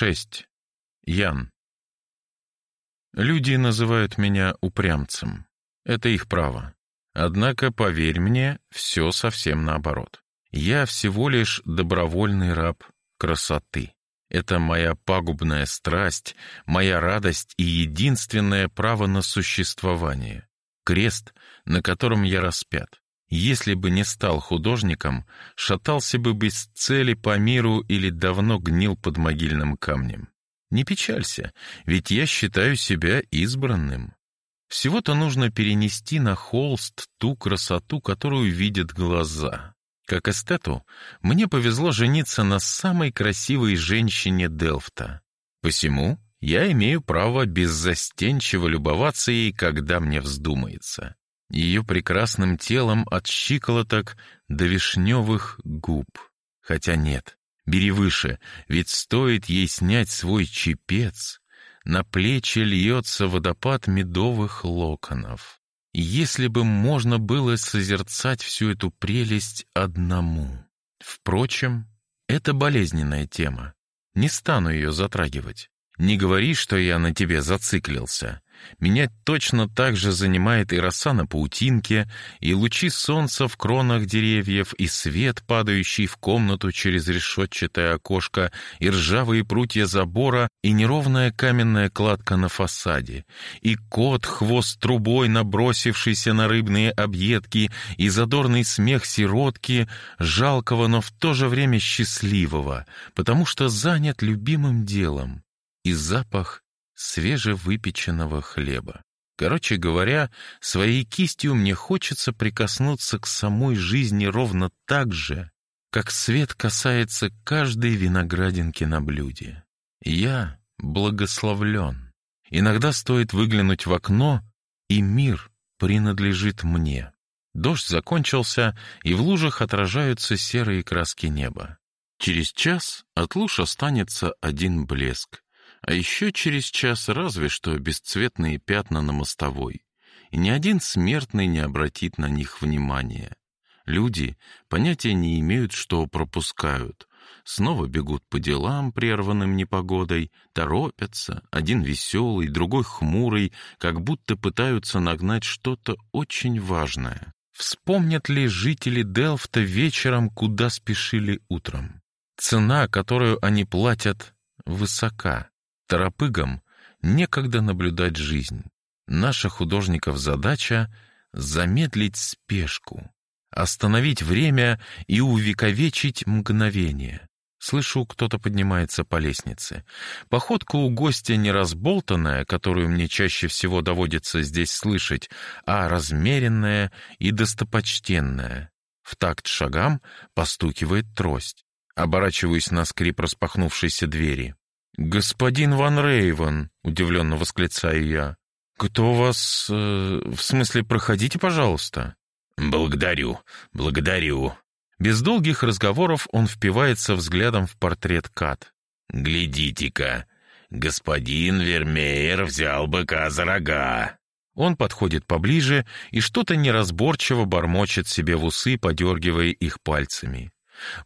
6. Ян. Люди называют меня упрямцем. Это их право. Однако, поверь мне, все совсем наоборот. Я всего лишь добровольный раб красоты. Это моя пагубная страсть, моя радость и единственное право на существование. Крест, на котором я распят. Если бы не стал художником, шатался бы без цели по миру или давно гнил под могильным камнем. Не печалься, ведь я считаю себя избранным. Всего-то нужно перенести на холст ту красоту, которую видят глаза. Как эстету, мне повезло жениться на самой красивой женщине Делфта. Посему я имею право беззастенчиво любоваться ей, когда мне вздумается ее прекрасным телом от щиколоток до вишневых губ. Хотя нет, бери выше, ведь стоит ей снять свой чепец, на плечи льется водопад медовых локонов. Если бы можно было созерцать всю эту прелесть одному. Впрочем, это болезненная тема. Не стану ее затрагивать. Не говори, что я на тебе зациклился. Меня точно так же занимает и роса на паутинке, и лучи солнца в кронах деревьев, и свет, падающий в комнату через решетчатое окошко, и ржавые прутья забора, и неровная каменная кладка на фасаде, и кот, хвост трубой, набросившийся на рыбные объедки, и задорный смех сиротки, жалкого, но в то же время счастливого, потому что занят любимым делом, и запах свежевыпеченного хлеба. Короче говоря, своей кистью мне хочется прикоснуться к самой жизни ровно так же, как свет касается каждой виноградинки на блюде. Я благословлен. Иногда стоит выглянуть в окно, и мир принадлежит мне. Дождь закончился, и в лужах отражаются серые краски неба. Через час от луж останется один блеск, а еще через час разве что бесцветные пятна на мостовой, и ни один смертный не обратит на них внимания. Люди понятия не имеют, что пропускают. Снова бегут по делам, прерванным непогодой, торопятся, один веселый, другой хмурый, как будто пытаются нагнать что-то очень важное. Вспомнят ли жители Делфта вечером, куда спешили утром? Цена, которую они платят, высока. Торопыгам некогда наблюдать жизнь. Наша художников задача — замедлить спешку, остановить время и увековечить мгновение. Слышу, кто-то поднимается по лестнице. Походка у гостя не разболтанная, которую мне чаще всего доводится здесь слышать, а размеренная и достопочтенная. В такт шагам постукивает трость. Оборачиваюсь на скрип распахнувшейся двери. «Господин Ван Рейвен», — удивленно восклицаю я, — «кто вас... Э, в смысле, проходите, пожалуйста». «Благодарю, благодарю». Без долгих разговоров он впивается взглядом в портрет Кат. «Глядите-ка, господин Вермеер взял быка за рога». Он подходит поближе и что-то неразборчиво бормочет себе в усы, подергивая их пальцами.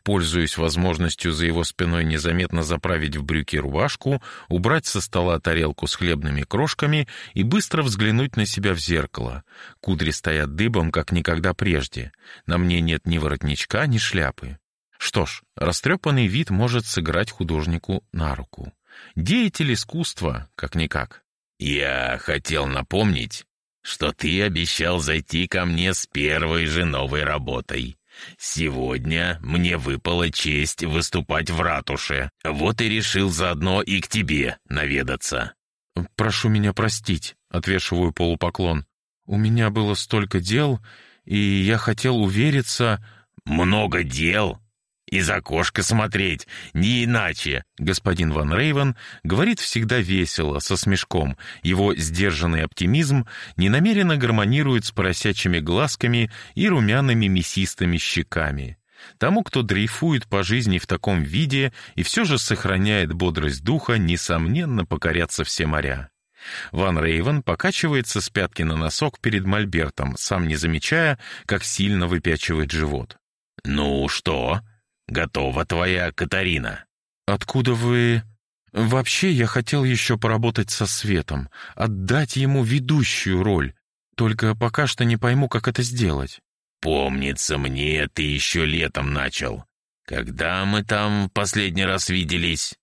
Пользуясь возможностью за его спиной незаметно заправить в брюки рубашку, убрать со стола тарелку с хлебными крошками и быстро взглянуть на себя в зеркало. Кудри стоят дыбом, как никогда прежде. На мне нет ни воротничка, ни шляпы. Что ж, растрепанный вид может сыграть художнику на руку. Деятель искусства, как-никак. «Я хотел напомнить, что ты обещал зайти ко мне с первой же новой работой», Сегодня мне выпала честь выступать в ратуше. Вот и решил заодно и к тебе наведаться. Прошу меня простить, отвешиваю полупоклон. У меня было столько дел, и я хотел увериться... Много дел? Из окошка смотреть, не иначе. Господин Ван Рейвен говорит всегда весело, со смешком. Его сдержанный оптимизм ненамеренно гармонирует с поросячьими глазками и румяными мясистыми щеками. Тому, кто дрейфует по жизни в таком виде и все же сохраняет бодрость духа, несомненно покорятся все моря. Ван Рейвен покачивается с пятки на носок перед мольбертом, сам не замечая, как сильно выпячивает живот. «Ну что?» Готова твоя Катарина». «Откуда вы...» Вообще, я хотел еще поработать со Светом, отдать ему ведущую роль. Только пока что не пойму, как это сделать. Помнится мне, ты еще летом начал. Когда мы там последний раз виделись?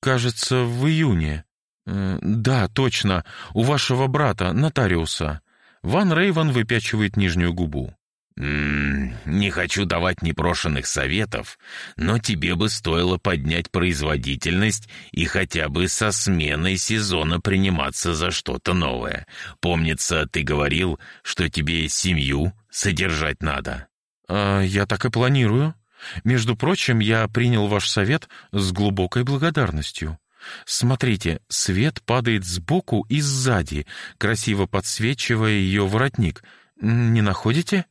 Кажется, в июне. Э, да, точно, у вашего брата, нотариуса. Ван Рейвен выпячивает нижнюю губу. «М -м, «Не хочу давать непрошенных советов, но тебе бы стоило поднять производительность и хотя бы со сменой сезона приниматься за что-то новое. Помнится, ты говорил, что тебе семью содержать надо». А, «Я так и планирую. Между прочим, я принял ваш совет с глубокой благодарностью. Смотрите, свет падает сбоку и сзади, красиво подсвечивая ее воротник. Не находите?»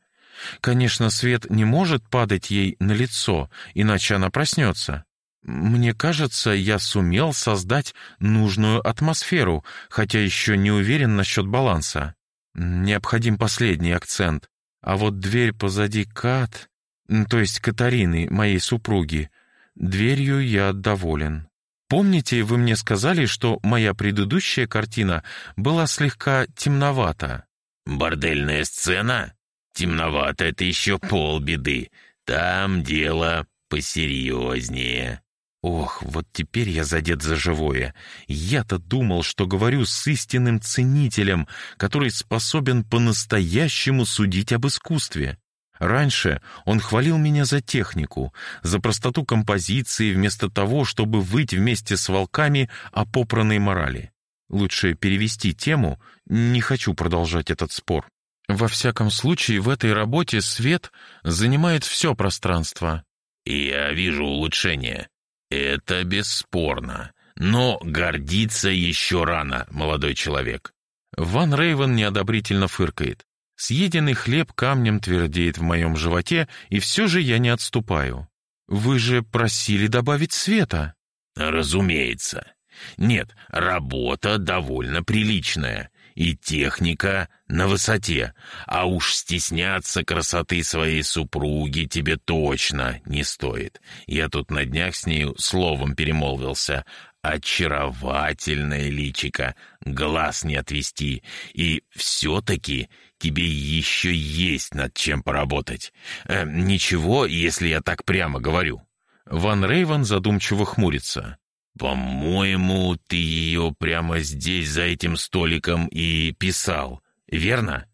Конечно, свет не может падать ей на лицо, иначе она проснется. Мне кажется, я сумел создать нужную атмосферу, хотя еще не уверен насчет баланса. Необходим последний акцент. А вот дверь позади Кат, то есть Катарины, моей супруги, дверью я доволен. Помните, вы мне сказали, что моя предыдущая картина была слегка темновата? «Бордельная сцена?» Темновато — это еще полбеды. Там дело посерьезнее. Ох, вот теперь я задет за живое. Я-то думал, что говорю с истинным ценителем, который способен по-настоящему судить об искусстве. Раньше он хвалил меня за технику, за простоту композиции, вместо того, чтобы выть вместе с волками о попранной морали. Лучше перевести тему, не хочу продолжать этот спор. Во всяком случае, в этой работе свет занимает все пространство. Я вижу улучшение. Это бесспорно. Но гордиться еще рано, молодой человек. Ван Рейвен неодобрительно фыркает. Съеденный хлеб камнем твердеет в моем животе, и все же я не отступаю. Вы же просили добавить света. Разумеется. Нет, работа довольно приличная и техника на высоте, а уж стесняться красоты своей супруги тебе точно не стоит. Я тут на днях с нею словом перемолвился. Очаровательное личико, глаз не отвести, и все-таки тебе еще есть над чем поработать. Э, ничего, если я так прямо говорю. Ван Рейвен задумчиво хмурится. «По-моему, ты ее прямо здесь, за этим столиком, и писал, верно?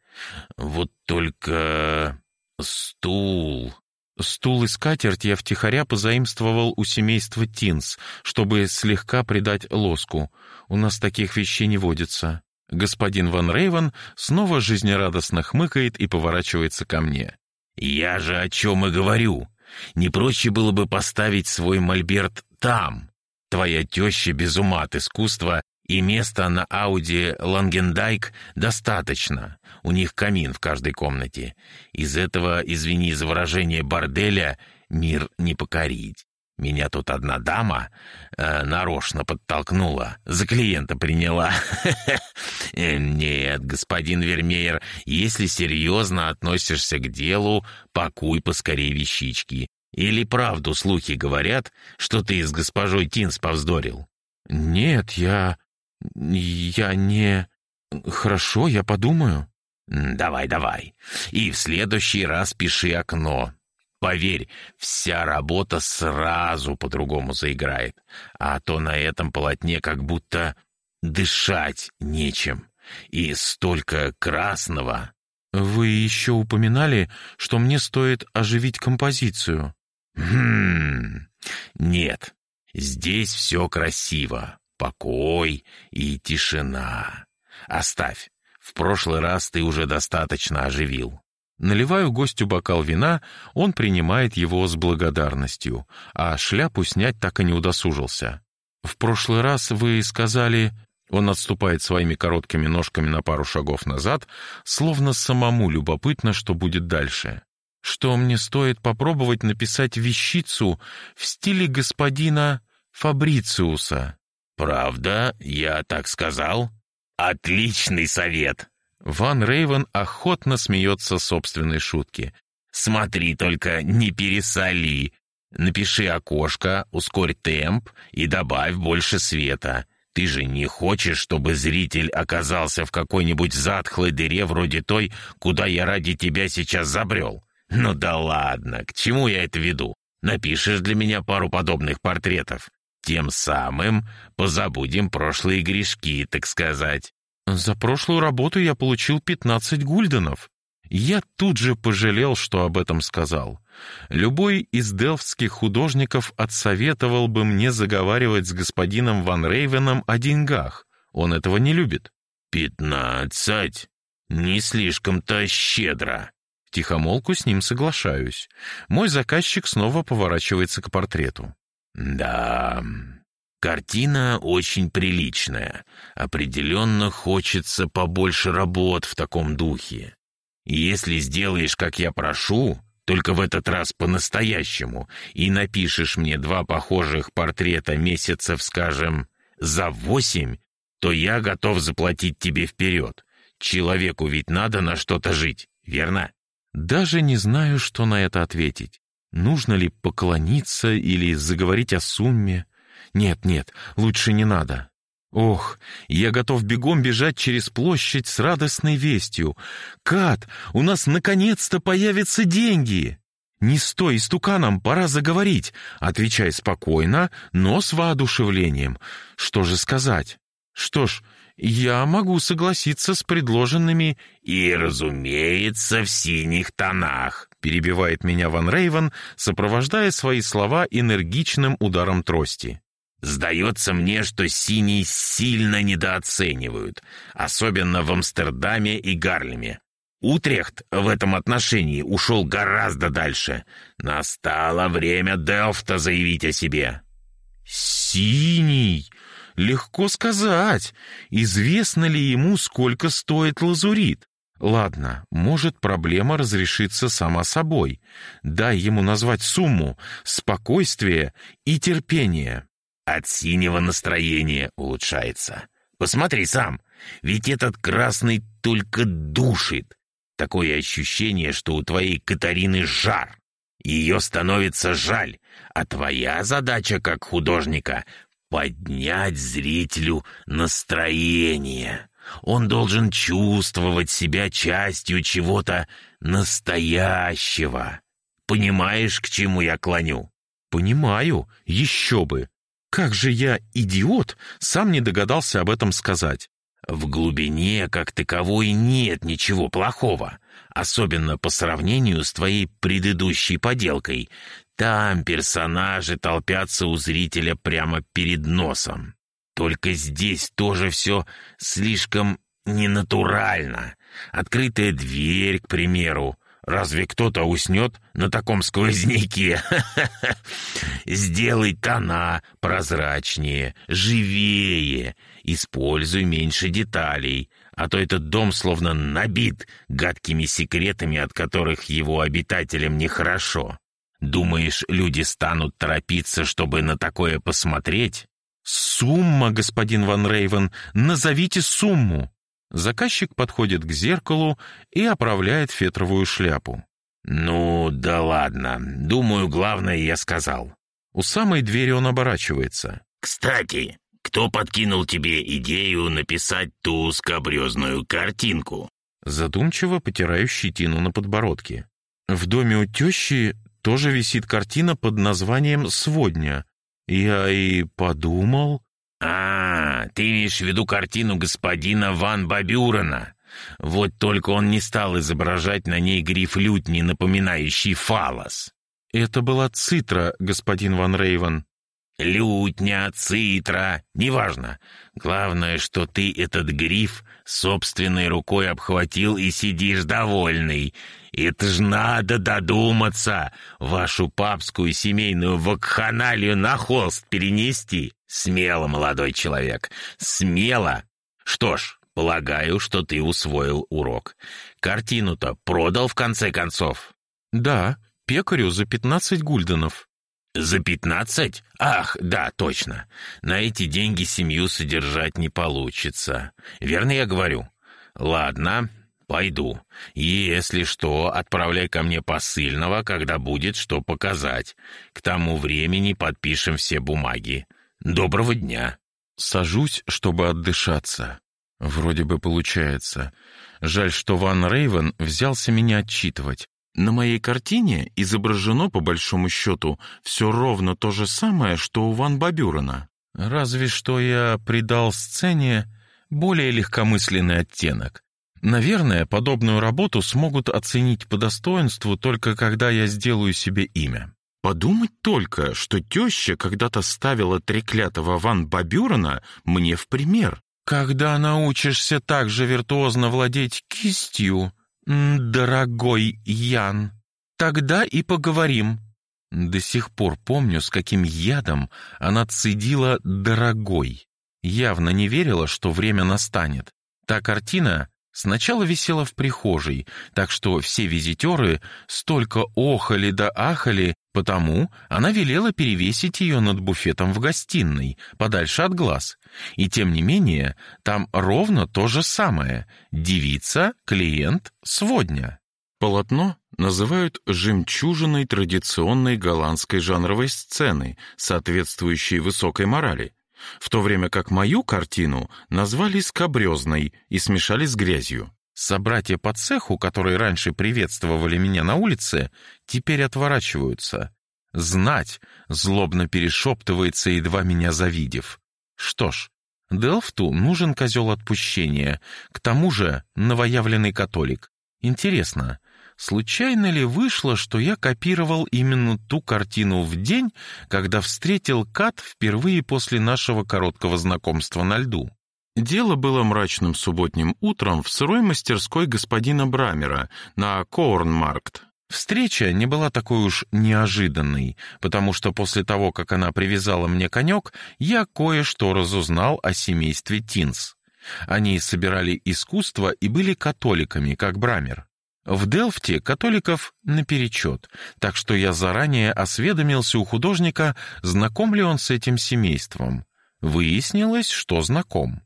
Вот только... стул...» Стул и скатерть я втихаря позаимствовал у семейства Тинс, чтобы слегка придать лоску. У нас таких вещей не водится. Господин Ван Рейвен снова жизнерадостно хмыкает и поворачивается ко мне. «Я же о чем и говорю. Не проще было бы поставить свой мольберт там, Твоя теща без ума от искусства, и места на Ауди Лангендайк достаточно. У них камин в каждой комнате. Из этого, извини за выражение, борделя мир не покорить. Меня тут одна дама э, нарочно подтолкнула, за клиента приняла. Э, нет, господин Вермеер, если серьезно относишься к делу, пакуй поскорее вещички. Или правду слухи говорят, что ты с госпожой Тинс повздорил?» «Нет, я... я не... Хорошо, я подумаю». «Давай, давай. И в следующий раз пиши окно. Поверь, вся работа сразу по-другому заиграет. А то на этом полотне как будто дышать нечем. И столько красного». «Вы еще упоминали, что мне стоит оживить композицию». Хм, нет, здесь все красиво, покой и тишина. Оставь, в прошлый раз ты уже достаточно оживил. Наливаю гостю бокал вина, он принимает его с благодарностью, а шляпу снять так и не удосужился. «В прошлый раз вы сказали...» Он отступает своими короткими ножками на пару шагов назад, словно самому любопытно, что будет дальше что мне стоит попробовать написать вещицу в стиле господина Фабрициуса. «Правда, я так сказал? Отличный совет!» Ван Рейвен охотно смеется собственной шутки. «Смотри только, не пересоли. Напиши окошко, ускорь темп и добавь больше света. Ты же не хочешь, чтобы зритель оказался в какой-нибудь затхлой дыре вроде той, куда я ради тебя сейчас забрел? Ну да ладно, к чему я это веду? Напишешь для меня пару подобных портретов. Тем самым позабудем прошлые грешки, так сказать. За прошлую работу я получил 15 гульденов. Я тут же пожалел, что об этом сказал. Любой из делфтских художников отсоветовал бы мне заговаривать с господином Ван Рейвеном о деньгах. Он этого не любит. «Пятнадцать? Не слишком-то щедро». Тихомолку с ним соглашаюсь. Мой заказчик снова поворачивается к портрету. «Да, картина очень приличная. Определенно хочется побольше работ в таком духе. Если сделаешь, как я прошу, только в этот раз по-настоящему, и напишешь мне два похожих портрета месяцев, скажем, за восемь, то я готов заплатить тебе вперед. Человеку ведь надо на что-то жить, верно? Даже не знаю, что на это ответить. Нужно ли поклониться или заговорить о сумме? Нет, нет, лучше не надо. Ох, я готов бегом бежать через площадь с радостной вестью. «Кат, у нас наконец-то появятся деньги!» «Не стой истуканом, пора заговорить!» Отвечай спокойно, но с воодушевлением. Что же сказать? Что ж, я могу согласиться с предложенными «И, разумеется, в синих тонах», перебивает меня Ван Рейвен, сопровождая свои слова энергичным ударом трости. Сдается мне, что синий сильно недооценивают, особенно в Амстердаме и Гарлеме. Утрехт в этом отношении ушел гораздо дальше. Настало время Делфта заявить о себе. «Синий? Легко сказать. Известно ли ему, сколько стоит лазурит? Ладно, может, проблема разрешится сама собой. Дай ему назвать сумму, спокойствие и терпение». От синего настроение улучшается. Посмотри сам, ведь этот красный только душит. Такое ощущение, что у твоей Катарины жар. Ее становится жаль, а твоя задача как художника — поднять зрителю настроение. Он должен чувствовать себя частью чего-то настоящего. Понимаешь, к чему я клоню? Понимаю, еще бы. Как же я, идиот, сам не догадался об этом сказать. В глубине, как таковой, нет ничего плохого, особенно по сравнению с твоей предыдущей поделкой. Там персонажи толпятся у зрителя прямо перед носом. Только здесь тоже все слишком ненатурально. Открытая дверь, к примеру, Разве кто-то уснет на таком сквозняке? Сделай тона прозрачнее, живее, используй меньше деталей, а то этот дом словно набит гадкими секретами, от которых его обитателям нехорошо. Думаешь, люди станут торопиться, чтобы на такое посмотреть? «Сумма, господин Ван Рейвен, назовите сумму!» Заказчик подходит к зеркалу и оправляет фетровую шляпу. «Ну, да ладно. Думаю, главное я сказал». У самой двери он оборачивается. «Кстати, кто подкинул тебе идею написать ту скабрезную картинку?» Задумчиво потираю щетину на подбородке. В доме у тещи тоже висит картина под названием «Сводня». Я и подумал... «А, ты имеешь в виду картину господина Ван Бабюрена. Вот только он не стал изображать на ней гриф лютни, напоминающий фалос». «Это была цитра, господин Ван Рейвен». «Лютня, цитра, неважно. Главное, что ты этот гриф собственной рукой обхватил и сидишь довольный. Это ж надо додуматься, вашу папскую семейную вакханалию на холст перенести. Смело, молодой человек, смело. Что ж, полагаю, что ты усвоил урок. Картину-то продал в конце концов? Да, пекарю за пятнадцать гульденов. «За пятнадцать? Ах, да, точно. На эти деньги семью содержать не получится. Верно я говорю? Ладно, Пойду. Если что, отправляй ко мне посыльного, когда будет что показать. К тому времени подпишем все бумаги. Доброго дня. Сажусь, чтобы отдышаться. Вроде бы получается. Жаль, что Ван Рейвен взялся меня отчитывать. На моей картине изображено, по большому счету, все ровно то же самое, что у Ван Бабюрена. Разве что я придал сцене более легкомысленный оттенок. Наверное, подобную работу смогут оценить по достоинству только когда я сделаю себе имя. Подумать только, что теща когда-то ставила треклятого Ван Бабюрена мне в пример. Когда научишься так же виртуозно владеть кистью, дорогой Ян, тогда и поговорим. До сих пор помню, с каким ядом она цедила «дорогой». Явно не верила, что время настанет. Та картина Сначала висела в прихожей, так что все визитеры столько охали да ахали, потому она велела перевесить ее над буфетом в гостиной, подальше от глаз. И тем не менее, там ровно то же самое — девица, клиент, сводня. Полотно называют жемчужиной традиционной голландской жанровой сцены, соответствующей высокой морали в то время как мою картину назвали скобрезной и смешали с грязью. Собратья по цеху, которые раньше приветствовали меня на улице, теперь отворачиваются. Знать злобно перешептывается, едва меня завидев. Что ж, Делфту нужен козел отпущения, к тому же новоявленный католик. Интересно, Случайно ли вышло, что я копировал именно ту картину в день, когда встретил Кат впервые после нашего короткого знакомства на льду? Дело было мрачным субботним утром в сырой мастерской господина Брамера на Коорнмаркт. Встреча не была такой уж неожиданной, потому что после того, как она привязала мне конек, я кое-что разузнал о семействе Тинс. Они собирали искусство и были католиками, как Брамер. В Делфте католиков наперечет, так что я заранее осведомился у художника, знаком ли он с этим семейством. Выяснилось, что знаком.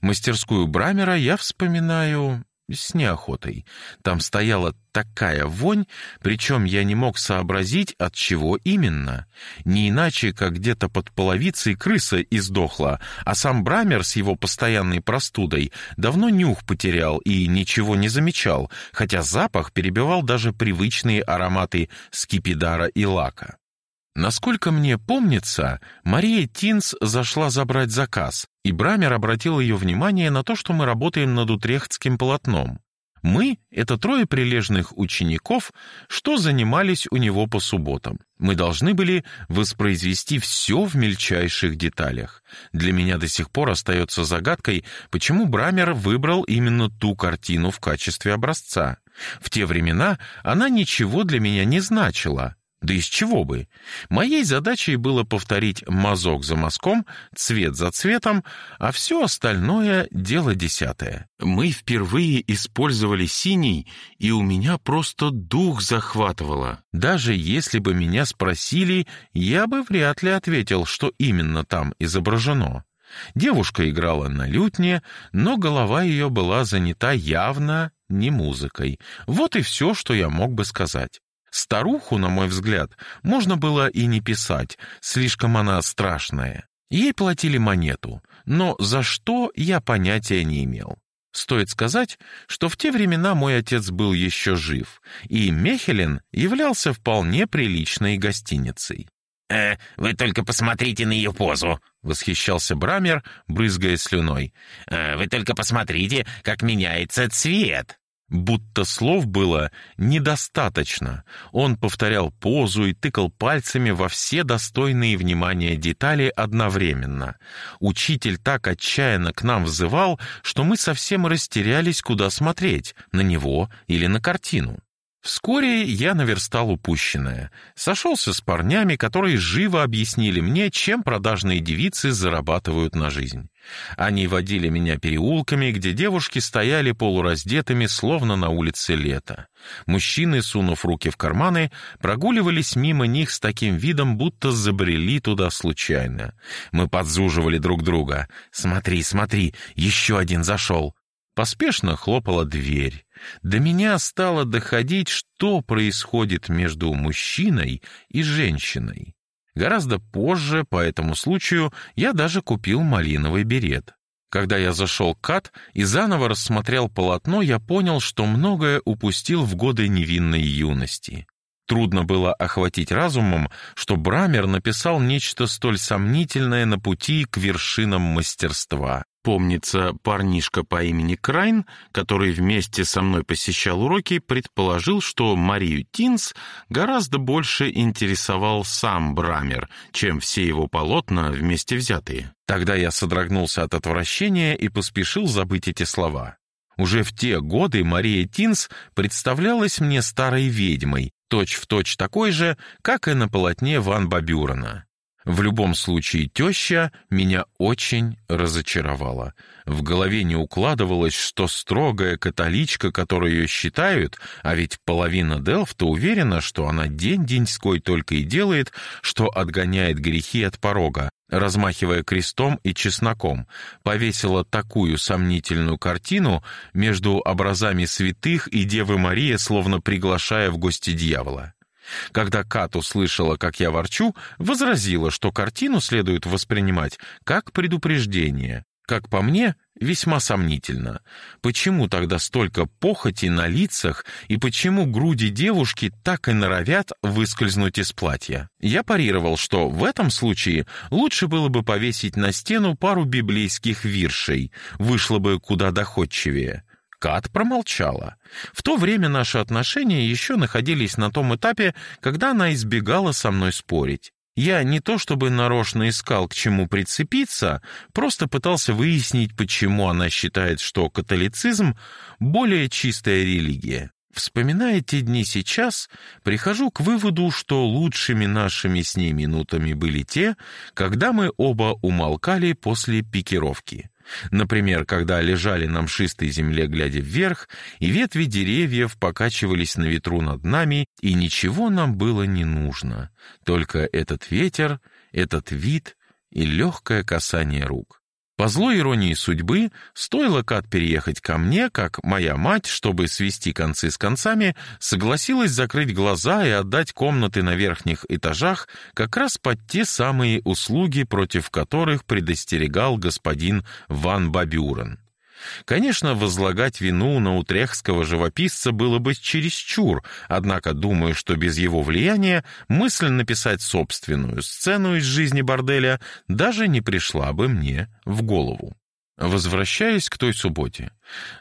Мастерскую Брамера я вспоминаю с неохотой. Там стояла такая вонь, причем я не мог сообразить, от чего именно. Не иначе, как где-то под половицей крыса издохла, а сам Брамер с его постоянной простудой давно нюх потерял и ничего не замечал, хотя запах перебивал даже привычные ароматы скипидара и лака. Насколько мне помнится, Мария Тинс зашла забрать заказ, и Брамер обратил ее внимание на то, что мы работаем над утрехтским полотном. Мы — это трое прилежных учеников, что занимались у него по субботам. Мы должны были воспроизвести все в мельчайших деталях. Для меня до сих пор остается загадкой, почему Брамер выбрал именно ту картину в качестве образца. В те времена она ничего для меня не значила, да из чего бы? Моей задачей было повторить мазок за мазком, цвет за цветом, а все остальное — дело десятое. Мы впервые использовали синий, и у меня просто дух захватывало. Даже если бы меня спросили, я бы вряд ли ответил, что именно там изображено. Девушка играла на лютне, но голова ее была занята явно не музыкой. Вот и все, что я мог бы сказать. Старуху, на мой взгляд, можно было и не писать, слишком она страшная. Ей платили монету, но за что я понятия не имел. Стоит сказать, что в те времена мой отец был еще жив, и Мехелен являлся вполне приличной гостиницей. «Э, вы только посмотрите на ее позу!» — восхищался Брамер, брызгая слюной. «Э, «Вы только посмотрите, как меняется цвет!» Будто слов было недостаточно. Он повторял позу и тыкал пальцами во все достойные внимания детали одновременно. Учитель так отчаянно к нам взывал, что мы совсем растерялись, куда смотреть, на него или на картину. Вскоре я наверстал упущенное. Сошелся с парнями, которые живо объяснили мне, чем продажные девицы зарабатывают на жизнь. Они водили меня переулками, где девушки стояли полураздетыми, словно на улице лета. Мужчины, сунув руки в карманы, прогуливались мимо них с таким видом, будто забрели туда случайно. Мы подзуживали друг друга. «Смотри, смотри, еще один зашел!» Поспешно хлопала дверь. До меня стало доходить, что происходит между мужчиной и женщиной. Гораздо позже, по этому случаю, я даже купил малиновый берет. Когда я зашел к Кат и заново рассмотрел полотно, я понял, что многое упустил в годы невинной юности. Трудно было охватить разумом, что Брамер написал нечто столь сомнительное на пути к вершинам мастерства. Помнится, парнишка по имени Крайн, который вместе со мной посещал уроки, предположил, что Марию Тинс гораздо больше интересовал сам Брамер, чем все его полотна вместе взятые. Тогда я содрогнулся от отвращения и поспешил забыть эти слова. Уже в те годы Мария Тинс представлялась мне старой ведьмой, точь-в-точь точь такой же, как и на полотне Ван Бабюрена. В любом случае, теща меня очень разочаровала. В голове не укладывалось, что строгая католичка, которую ее считают, а ведь половина Делфта уверена, что она день-деньской только и делает, что отгоняет грехи от порога, размахивая крестом и чесноком, повесила такую сомнительную картину между образами святых и Девы Марии, словно приглашая в гости дьявола. Когда Кат услышала, как я ворчу, возразила, что картину следует воспринимать как предупреждение. Как по мне, весьма сомнительно. Почему тогда столько похоти на лицах и почему груди девушки так и норовят выскользнуть из платья? Я парировал, что в этом случае лучше было бы повесить на стену пару библейских виршей, вышло бы куда доходчивее. Кат промолчала. В то время наши отношения еще находились на том этапе, когда она избегала со мной спорить. Я не то чтобы нарочно искал к чему прицепиться, просто пытался выяснить, почему она считает, что католицизм — более чистая религия. Вспоминая те дни сейчас, прихожу к выводу, что лучшими нашими с ней минутами были те, когда мы оба умолкали после пикировки. Например, когда лежали на мшистой земле, глядя вверх, и ветви деревьев покачивались на ветру над нами, и ничего нам было не нужно, только этот ветер, этот вид и легкое касание рук. По злой иронии судьбы, стоило Кат переехать ко мне, как моя мать, чтобы свести концы с концами, согласилась закрыть глаза и отдать комнаты на верхних этажах как раз под те самые услуги, против которых предостерегал господин Ван Бабюрен. Конечно, возлагать вину на утрехского живописца было бы чересчур, однако думаю, что без его влияния мысль написать собственную сцену из жизни борделя даже не пришла бы мне в голову. Возвращаясь к той субботе.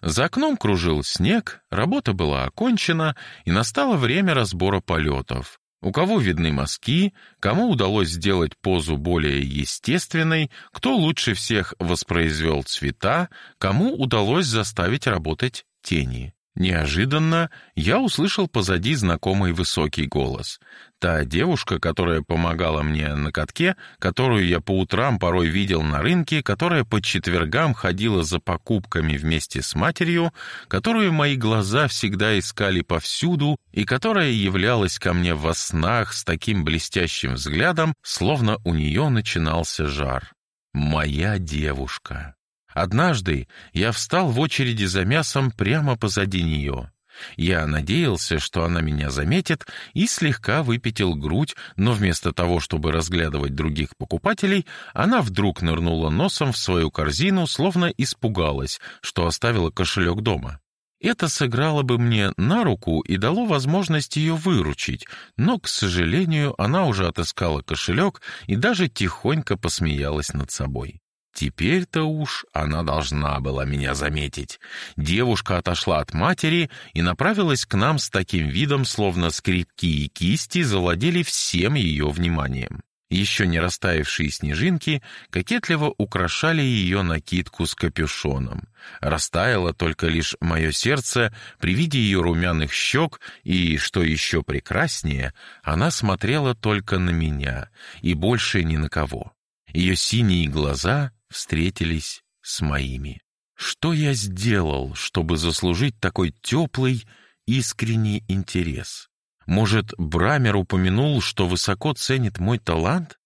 За окном кружил снег, работа была окончена, и настало время разбора полетов. У кого видны мазки, кому удалось сделать позу более естественной, кто лучше всех воспроизвел цвета, кому удалось заставить работать тени. Неожиданно я услышал позади знакомый высокий голос. Та девушка, которая помогала мне на катке, которую я по утрам порой видел на рынке, которая по четвергам ходила за покупками вместе с матерью, которую мои глаза всегда искали повсюду и которая являлась ко мне во снах с таким блестящим взглядом, словно у нее начинался жар. Моя девушка. Однажды я встал в очереди за мясом прямо позади нее. Я надеялся, что она меня заметит, и слегка выпятил грудь, но вместо того, чтобы разглядывать других покупателей, она вдруг нырнула носом в свою корзину, словно испугалась, что оставила кошелек дома. Это сыграло бы мне на руку и дало возможность ее выручить, но, к сожалению, она уже отыскала кошелек и даже тихонько посмеялась над собой. Теперь-то уж она должна была меня заметить. Девушка отошла от матери и направилась к нам с таким видом, словно скрипки и кисти завладели всем ее вниманием. Еще не растаявшие снежинки кокетливо украшали ее накидку с капюшоном. Растаяло только лишь мое сердце при виде ее румяных щек, и, что еще прекраснее, она смотрела только на меня и больше ни на кого. Ее синие глаза встретились с моими. Что я сделал, чтобы заслужить такой теплый, искренний интерес? Может, Брамер упомянул, что высоко ценит мой талант?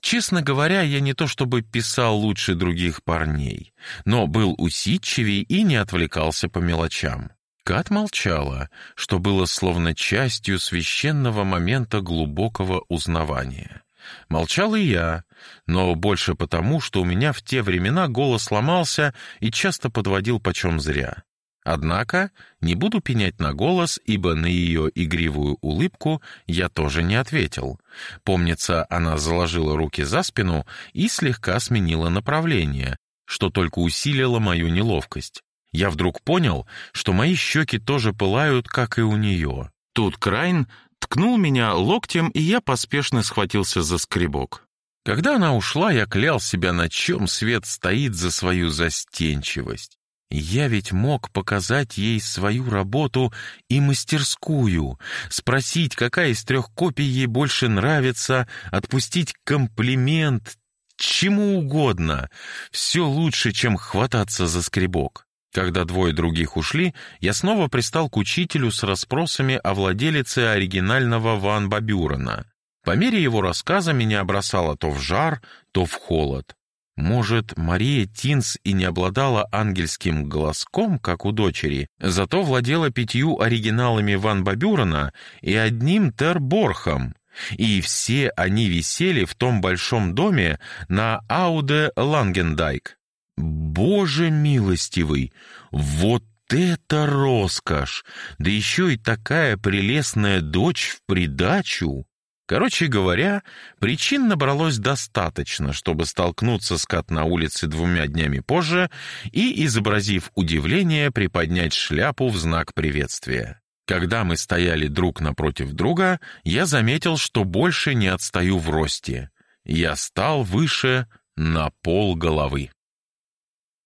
Честно говоря, я не то чтобы писал лучше других парней, но был усидчивей и не отвлекался по мелочам. Кат молчала, что было словно частью священного момента глубокого узнавания. Молчал и я, но больше потому, что у меня в те времена голос ломался и часто подводил почем зря. Однако не буду пенять на голос, ибо на ее игривую улыбку я тоже не ответил. Помнится, она заложила руки за спину и слегка сменила направление, что только усилило мою неловкость. Я вдруг понял, что мои щеки тоже пылают, как и у нее. Тут Крайн ткнул меня локтем, и я поспешно схватился за скребок. Когда она ушла, я клял себя, на чем свет стоит за свою застенчивость. Я ведь мог показать ей свою работу и мастерскую, спросить, какая из трех копий ей больше нравится, отпустить комплимент, чему угодно. Все лучше, чем хвататься за скребок. Когда двое других ушли, я снова пристал к учителю с расспросами о владелице оригинального Ван Бабюрена. По мере его рассказа меня бросало то в жар, то в холод. Может, Мария Тинс и не обладала ангельским голоском, как у дочери, зато владела пятью оригиналами Ван Бабюрена и одним Терборхом, и все они висели в том большом доме на Ауде Лангендайк. Боже милостивый, вот это роскошь! Да еще и такая прелестная дочь в придачу! Короче говоря, причин набралось достаточно, чтобы столкнуться с Кат на улице двумя днями позже и, изобразив удивление, приподнять шляпу в знак приветствия. Когда мы стояли друг напротив друга, я заметил, что больше не отстаю в росте. Я стал выше на пол головы.